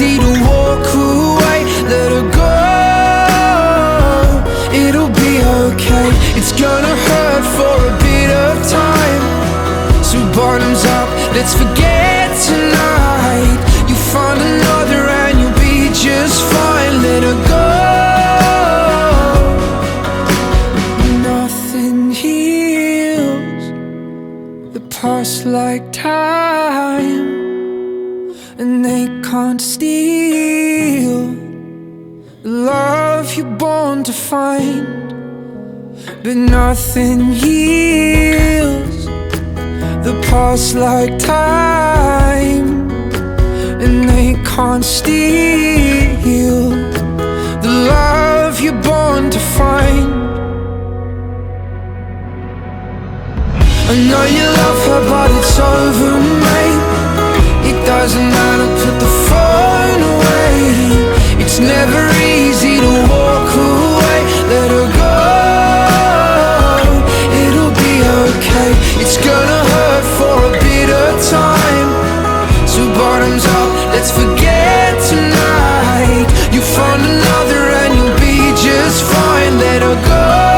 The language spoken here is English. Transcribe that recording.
easy to walk away, let her go. It'll be okay, it's gonna hurt for a bit of time. So, bottoms up, let's forget tonight. You find another and you'll be just fine, let her go. Nothing heals the past like time, and they can't steal the love you're born to find. But nothing heals the past like time, and they can't steal the love you're born to find. I know you love her, but it's over stars and I don't put the phone away. It's never easy to walk away. Let her go. It'll be okay. It's gonna hurt for a bit of time. So bottoms up, let's forget tonight. You find another and you'll be just fine. Let her go.